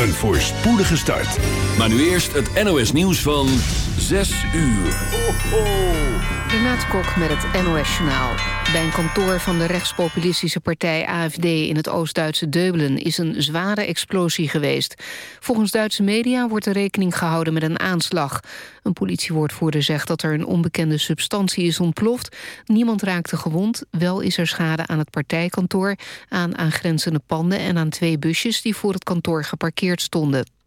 Een voorspoedige start. Maar nu eerst het NOS nieuws van 6 uur. Ho, ho. Renate Kok met het NOS Journaal. Bij een kantoor van de rechtspopulistische partij AFD in het Oost-Duitse Deubelen is een zware explosie geweest. Volgens Duitse media wordt er rekening gehouden met een aanslag. Een politiewoordvoerder zegt dat er een onbekende substantie is ontploft. Niemand raakte gewond, wel is er schade aan het partijkantoor, aan aangrenzende panden en aan twee busjes die voor het kantoor geparkeerd stonden.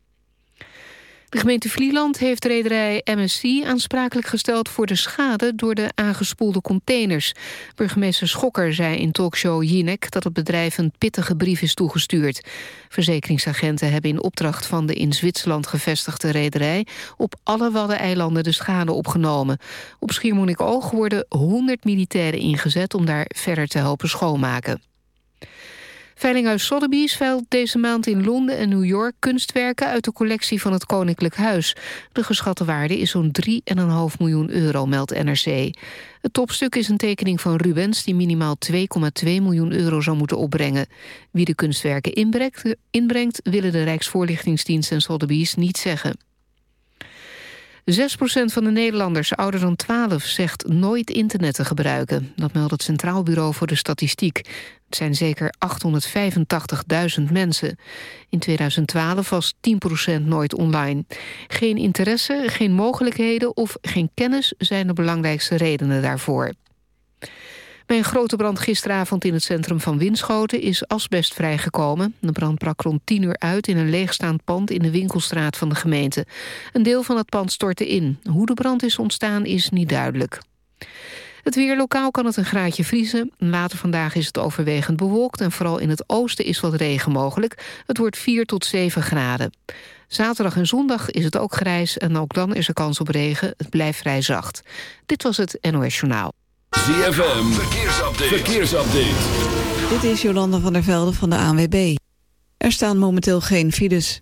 De gemeente Vlieland heeft rederij MSC aansprakelijk gesteld voor de schade door de aangespoelde containers. Burgemeester Schokker zei in talkshow Jinek dat het bedrijf een pittige brief is toegestuurd. Verzekeringsagenten hebben in opdracht van de in Zwitserland gevestigde rederij op alle Waddeneilanden de schade opgenomen. Op Schiermonnikoog worden 100 militairen ingezet om daar verder te helpen schoonmaken. Veilinghuis Sotheby's veilt deze maand in Londen en New York kunstwerken uit de collectie van het Koninklijk Huis. De geschatte waarde is zo'n 3,5 miljoen euro, meldt NRC. Het topstuk is een tekening van Rubens die minimaal 2,2 miljoen euro zou moeten opbrengen. Wie de kunstwerken inbrengt, inbrengt willen de Rijksvoorlichtingsdienst en Sotheby's niet zeggen. 6% van de Nederlanders ouder dan 12 zegt nooit internet te gebruiken. Dat meldt het Centraal Bureau voor de Statistiek. Zijn zeker 885.000 mensen. In 2012 was 10% nooit online. Geen interesse, geen mogelijkheden of geen kennis... zijn de belangrijkste redenen daarvoor. Bij een grote brand gisteravond in het centrum van Winschoten is asbest vrijgekomen. De brand brak rond 10 uur uit in een leegstaand pand in de winkelstraat van de gemeente. Een deel van het pand stortte in. Hoe de brand is ontstaan is niet duidelijk. Het weer lokaal kan het een graadje vriezen. Later vandaag is het overwegend bewolkt... en vooral in het oosten is wat regen mogelijk. Het wordt 4 tot 7 graden. Zaterdag en zondag is het ook grijs en ook dan is er kans op regen. Het blijft vrij zacht. Dit was het NOS Journaal. ZFM, verkeersupdate. verkeersupdate. Dit is Jolanda van der Velde van de ANWB. Er staan momenteel geen files.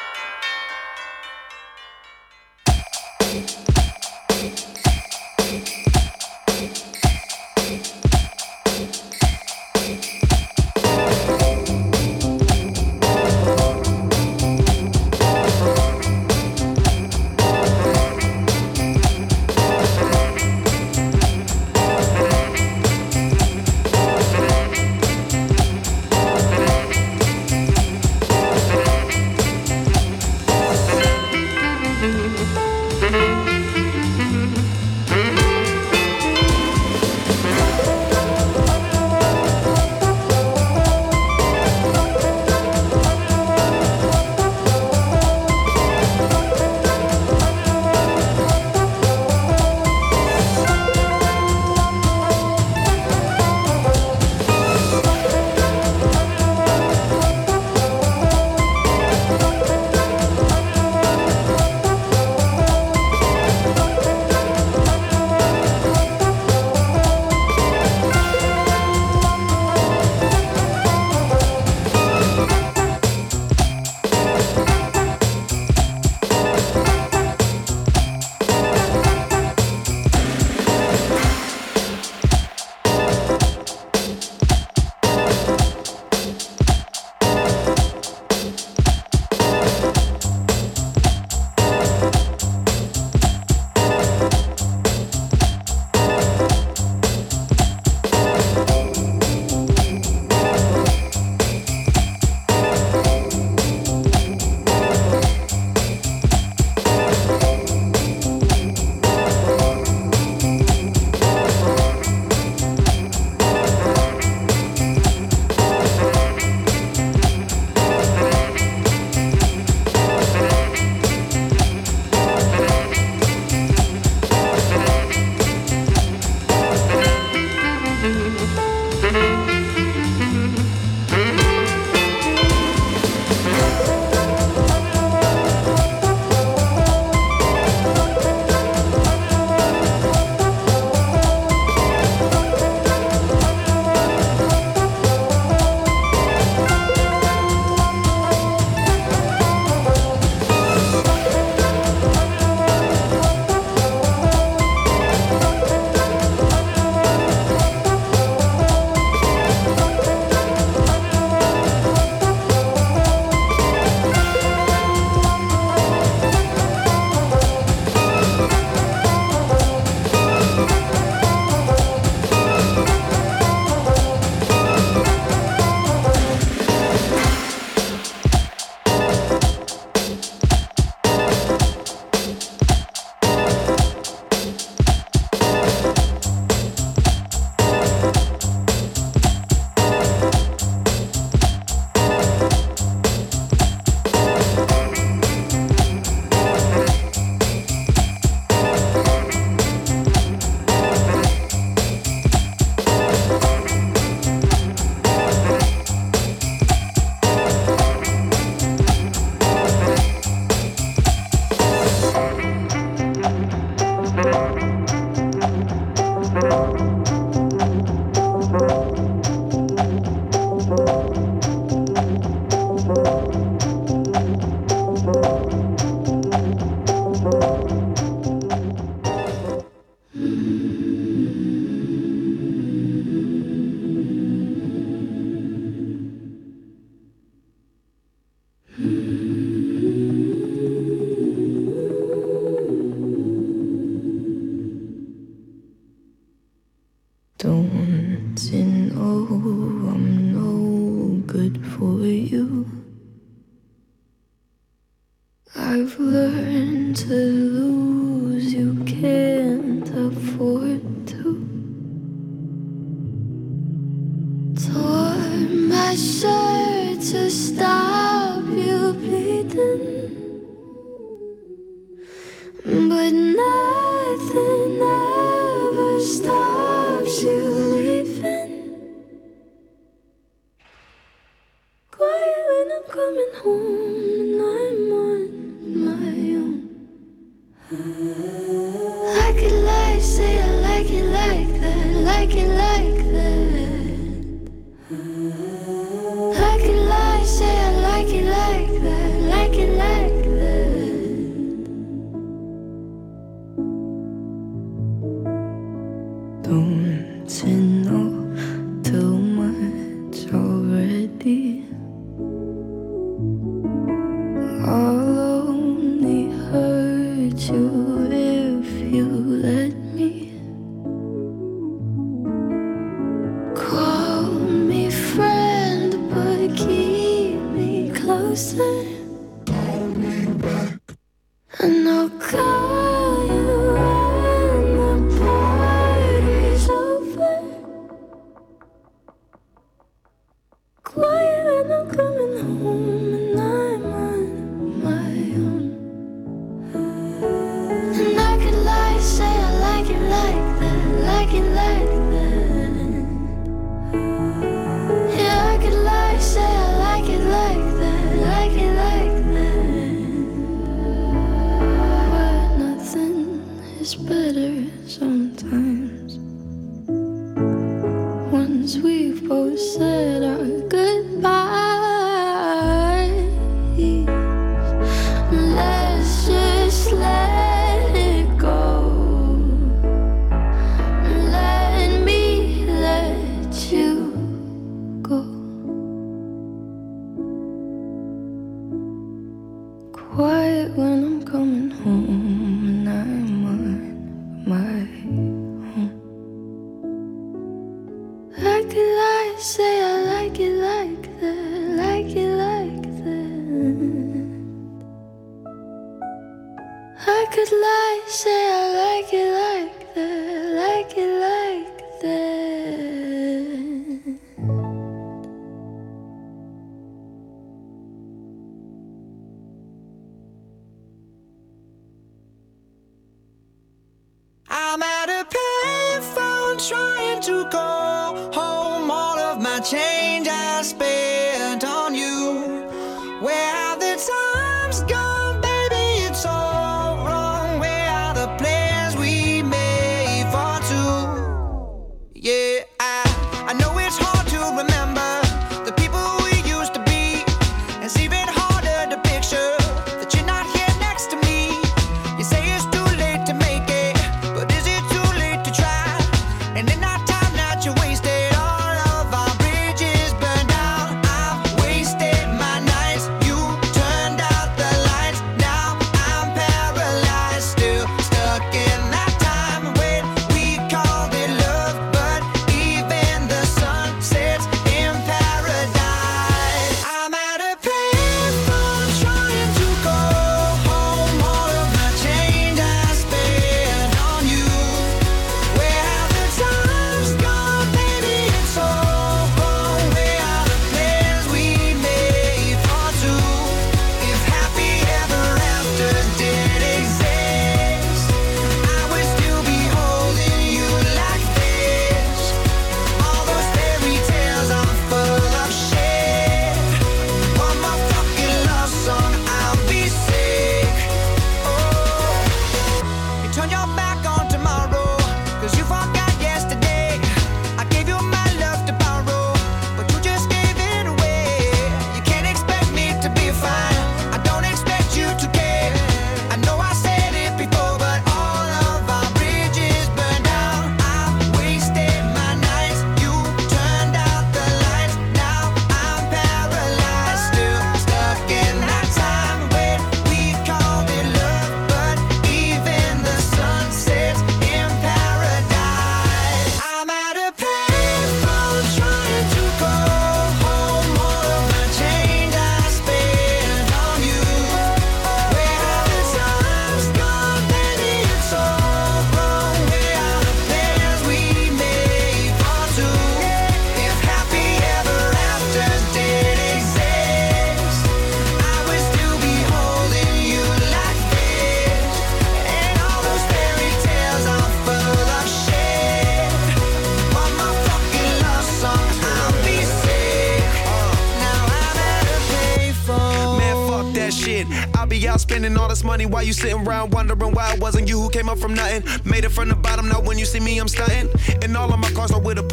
Sitting around wondering why it wasn't you who came up from nothing. Made it from the bottom, now when you see me, I'm stunting. And all of my cars are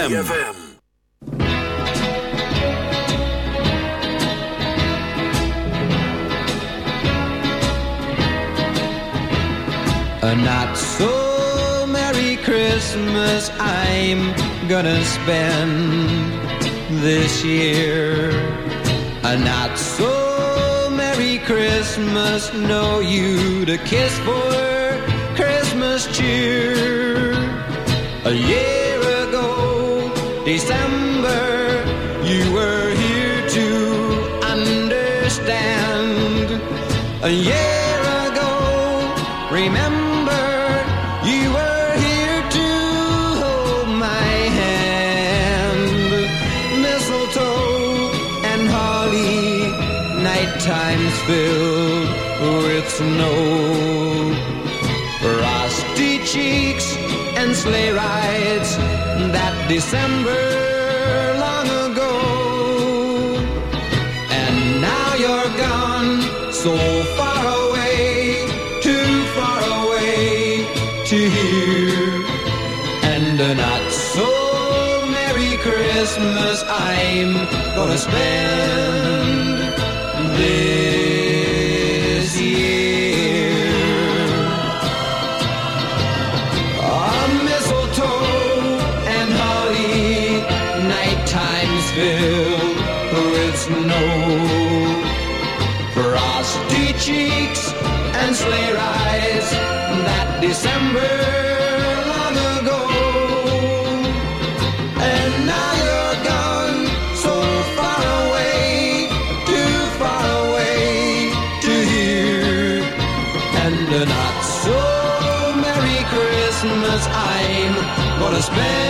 ZFM. A not so merry Christmas I'm gonna spend this year. A not so merry Christmas, no you to kiss for Christmas cheer. A year December, you were here to understand. A year ago, remember, you were here to hold my hand. Mistletoe and holly, night times filled with snow. Frosty cheeks and sleigh rides December long ago. And now you're gone so far away Too far away to hear. And a not so merry Christmas I'm gonna spend this December long ago. And now you're gone so far away, too far away to hear. And a not so merry Christmas I'm gonna spend.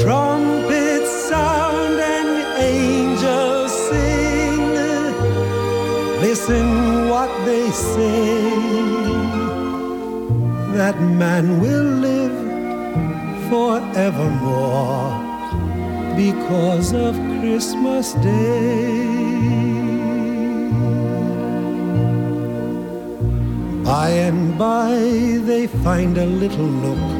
Trumpets sound and angels sing. Listen what they say. That man will live forevermore because of Christmas Day. By and by they find a little nook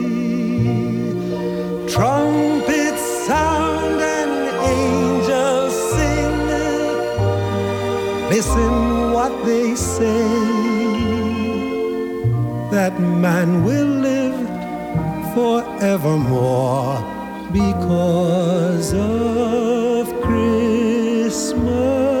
Say. That man will live forevermore because of Christmas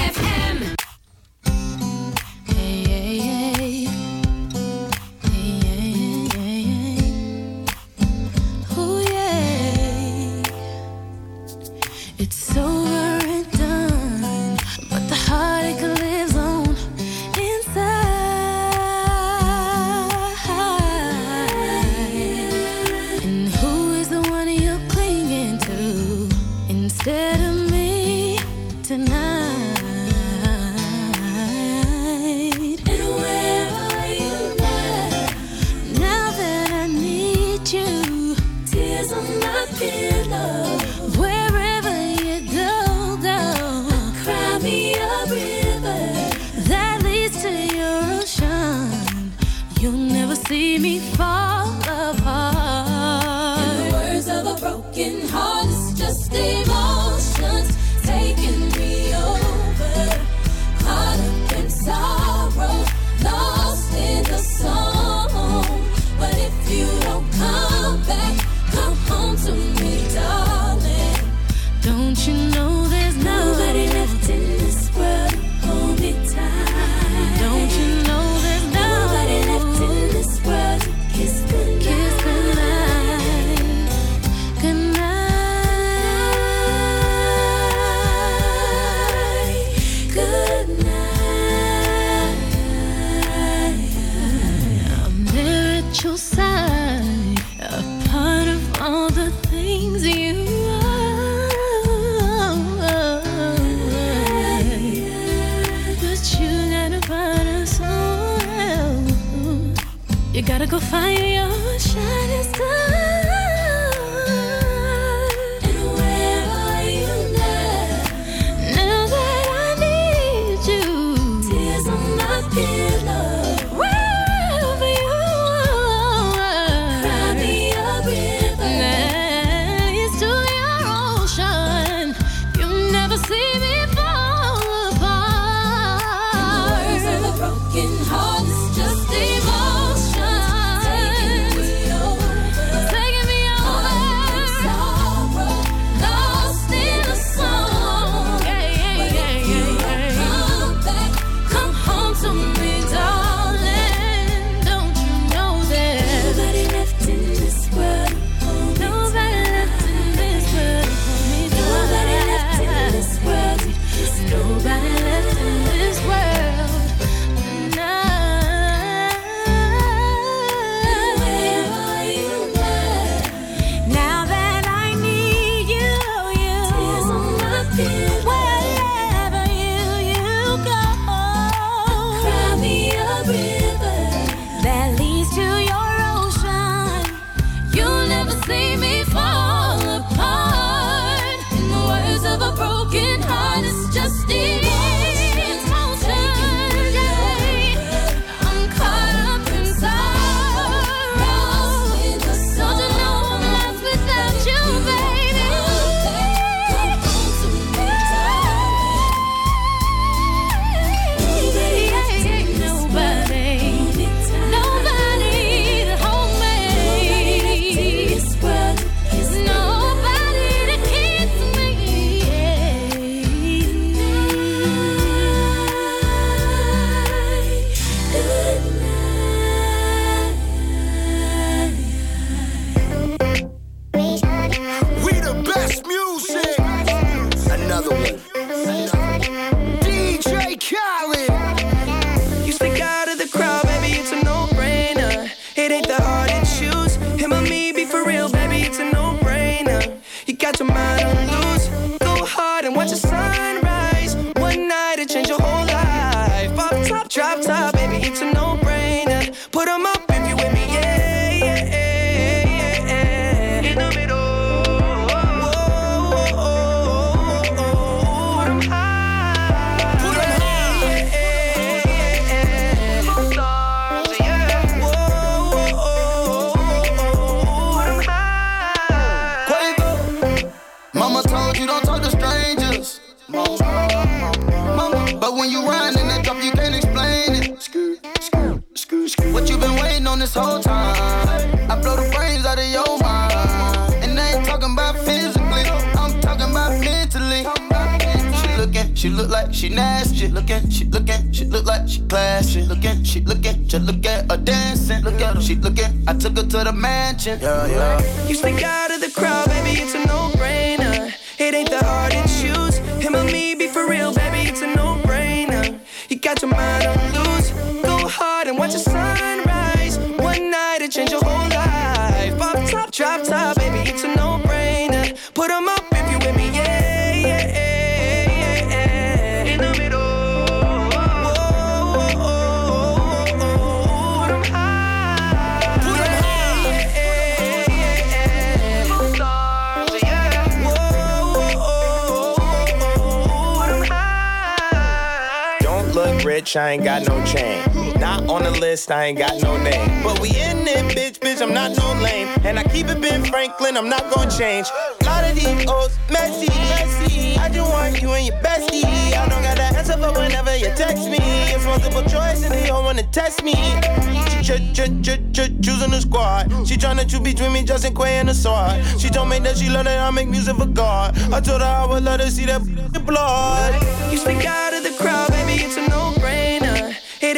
go find your. Rich, I ain't got no chain. Not on the list, I ain't got no name. But we in it, bitch, bitch, I'm not no lame. And I keep it Ben Franklin, I'm not gonna change. lot of these old messy, messy. I just want you and your bestie. I don't got that answer for whenever you text me. It's multiple choice and they all wanna test me. Ch ch ch ch choosing the squad. She tryna choose between me, Justin Quay and the sword. She told me that she love that I make music for God. I told her I would let her see that blood. You stick out of the crowd, baby, it's a no-brainer.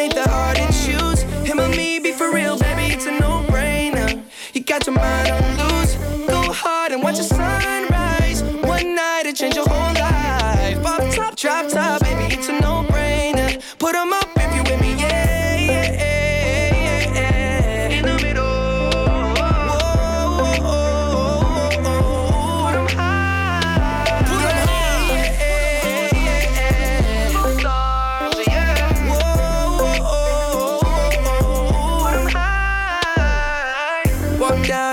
Ain't that hard to choose. Him or me, be for real, baby, it's a no-brainer. You got your mind on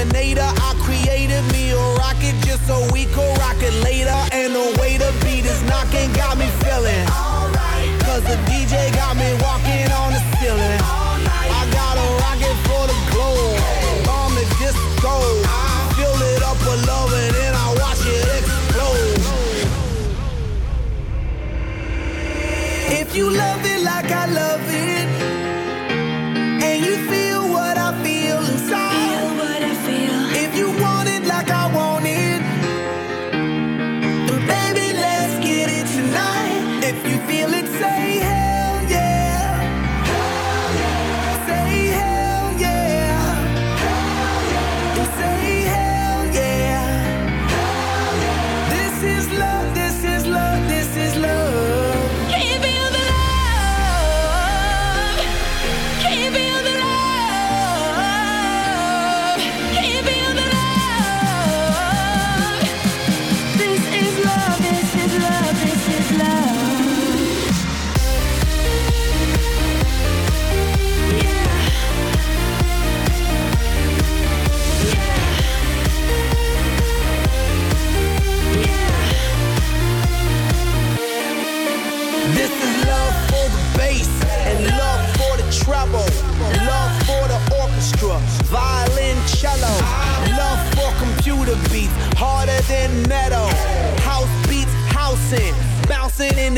I created me a rocket just so we could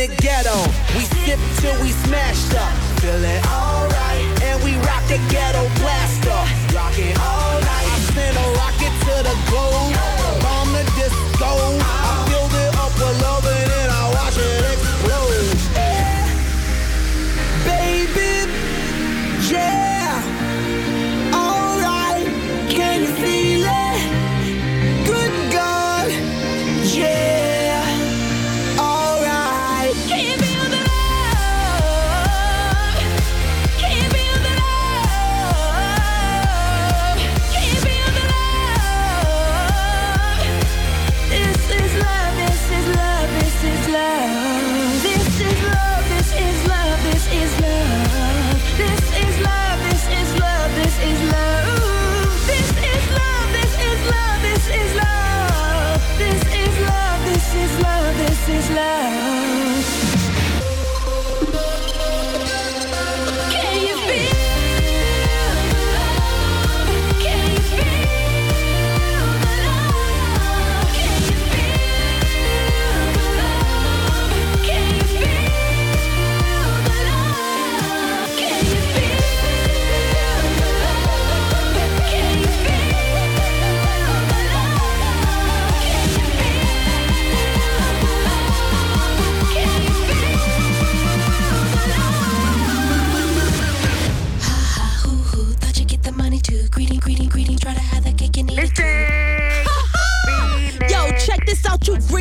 the ghetto. We sip till we smashed up, feeling alright. And we rock the ghetto blaster, rocking all night. I send a rocket to the globe,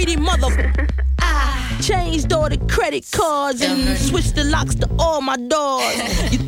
greedy mother. Ah, I changed all the credit cards and switched the locks to all my doors. You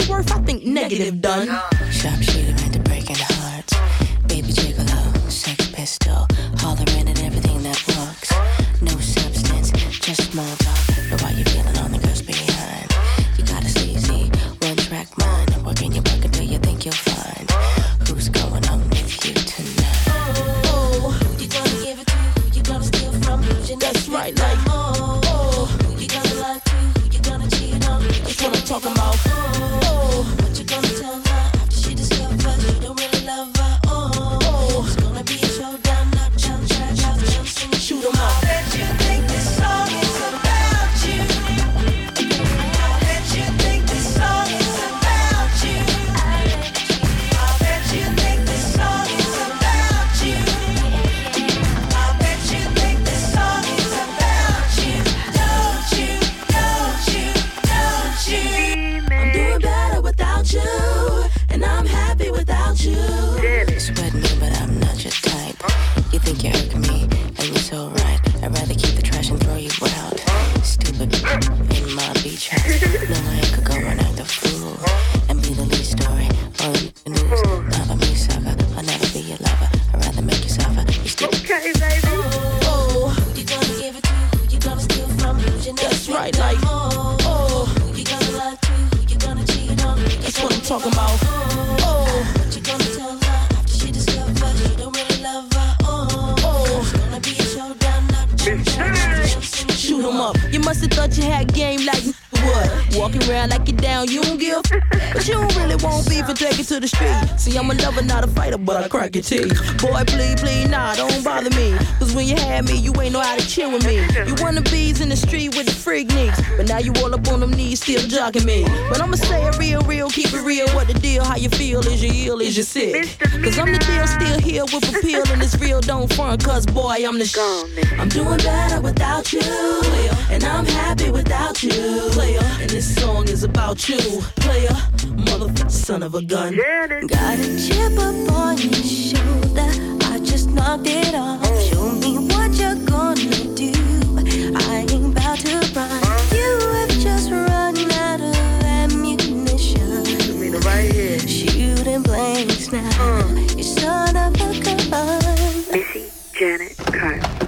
worth? I think negative done. Sharpshooter into breaking hearts. Baby you you don't give. To the street. See, I'm a lover, not a fighter, but I crack your teeth. Boy, please, please, nah, don't bother me. Cause when you had me, you ain't know how to chill with me. You wanna bees in the street with the freak nicks. But now you all up on them knees, still jogging me. But I'ma say it real, real, keep it real. What the deal? How you feel? Is you ill? Is you sick? Cause I'm the deal, still here with a pill, And it's real, don't front. Cause boy, I'm the sh- I'm doing better without you. And I'm happy without you. Player, and this song is about you. Player, motherfucker, son of a gun. Got a chip up on your shoulder. I just knocked it off. Oh. Show me what you're gonna do. I ain't about to run. You have just run out of ammunition. right here. Shooting blanks now. You son of a gun. Missy Janet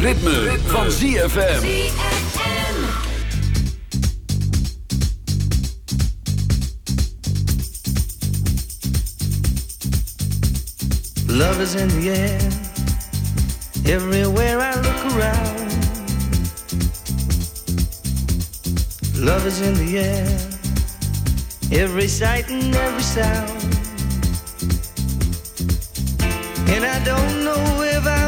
Carter. van ZFM. Love is in the air, everywhere I look around. Love is in the air, every sight and every sound. And I don't know if foolish,